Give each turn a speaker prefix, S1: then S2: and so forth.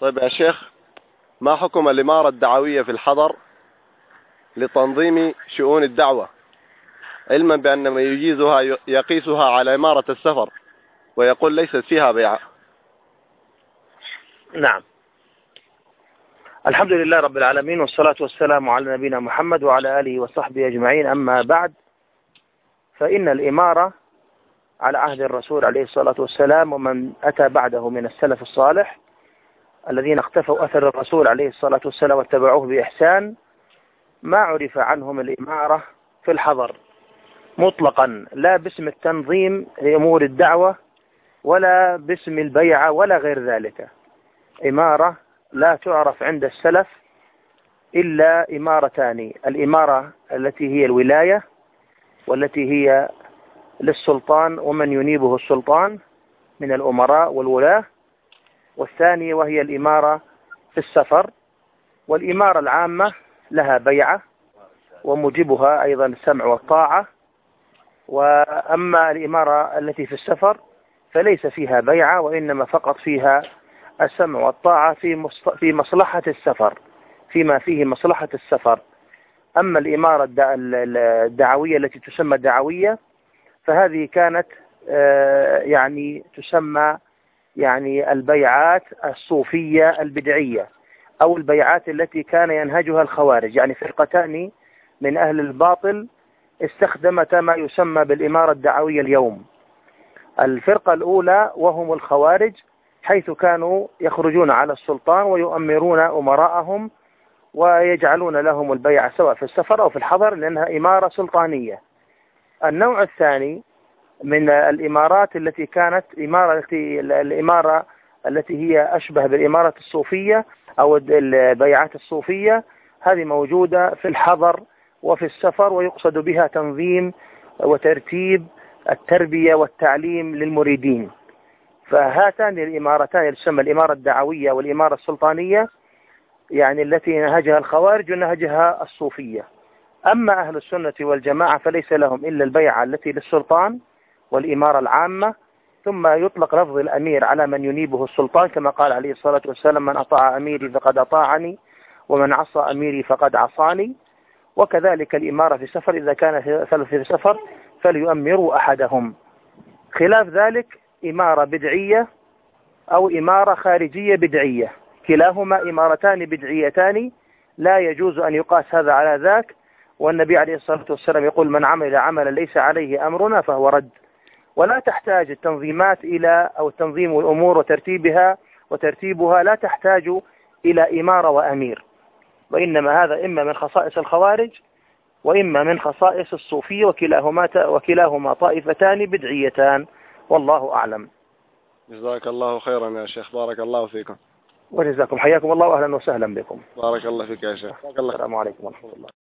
S1: طيب يا شيخ ما حكم الإمارة الدعوية في الحضر لتنظيم شؤون الدعوة؟ علما بأن من يجيزها يقيسها على إمارة السفر ويقول ليست فيها بيع
S2: نعم. الحمد لله رب العالمين والصلاة والسلام على نبينا محمد وعلى آله وصحبه أجمعين. أما بعد فإن الإمارة على عهد الرسول عليه الصلاة والسلام ومن أتى بعده من السلف الصالح الذين اختفوا أثر الرسول عليه الصلاة والسلام واتبعوه بإحسان ما عرف عنهم الإمارة في الحضر. مطلقا لا باسم التنظيم لأمور الدعوة ولا باسم البيعة ولا غير ذلك. إمارة لا تعرف عند السلف إلا إمارتان الإمارة التي هي الولاية والتي هي للسلطان ومن ينيبه السلطان من الأمراء والولاة. والثانية وهي الإمارة في السفر والإمارة العامة لها بيعة وموجبها أيضا السمع والطاعة وأما الإمارة التي في السفر فليس فيها بيعة وإنما فقط فيها السمع والطاعة في في مصلحة السفر فيما فيه مصلحة السفر. أما الإمارة الدعوية التي تسمى دعوية فهذه كانت آه، يعني تسمى يعني البيعات الصوفية البدعية أو البيعات التي كان ينهجها الخوارج. يعني فرقتان من أهل الباطل استخدمتا ما يسمى بالإمارة الدعوية اليوم. الفرقة الأولى وهم الخوارج حيث كانوا يخرجون على السلطان ويؤمرون أمراءهم ويجعلون لهم البيع سواء في السفر أو في الحضر لأنها إمارة سلطانية. النوع الثاني من الإمارات التي كانت إمارة الإمارة التي هي أشبه بالإمارة الصوفية أو البيعات الصوفية. هذه موجودة في الحضر وفي السفر ويقصد بها تنظيم وترتيب التربية والتعليم للمريدين. فهاتان الإمارتان تسمى الإمارة الدعوية والإمارة السلطانية يعني التي نهجها الخوارج ونهجها الصوفية. أما أهل السنة والجماعة فليس لهم إلا البيعة التي للسلطان والإمارة العامة ثم يطلق لفظ الأمير على من ينيبه السلطان كما قال عليه الصلاة والسلام من أطاع أميري فقد أطاعني ومن عصى أميري فقد عصاني. وكذلك الإمارة في سفر إذا كان في سفر فليؤمروا أحدهم. خلاف ذلك إمارة بدعية أو إمارة خارجية بدعية. كلاهما إمارتان بدعيتان لا يجوز أن يقاس هذا على ذاك. والنبي عليه الصلاة والسلام يقول من عمل عملا ليس عليه أمرنا فهو رد. ولا تحتاج التنظيمات إلى أو تنظيم الأمور وترتيبها وترتيبها لا تحتاج إلى إمارة وأمير. وإنما هذا إما من خصائص الخوارج وإما من خصائص الصوفية وكلاهما وكلاهما طائفتان بدعيتان. والله أعلم.
S1: جزاك الله خيرا يا شيخ. بارك الله فيكم.
S2: وجزاكم حياكم الله وأهلا وسهلا بكم.
S1: بارك الله فيك يا شيخ.
S2: السلام عليكم ورحمة الله.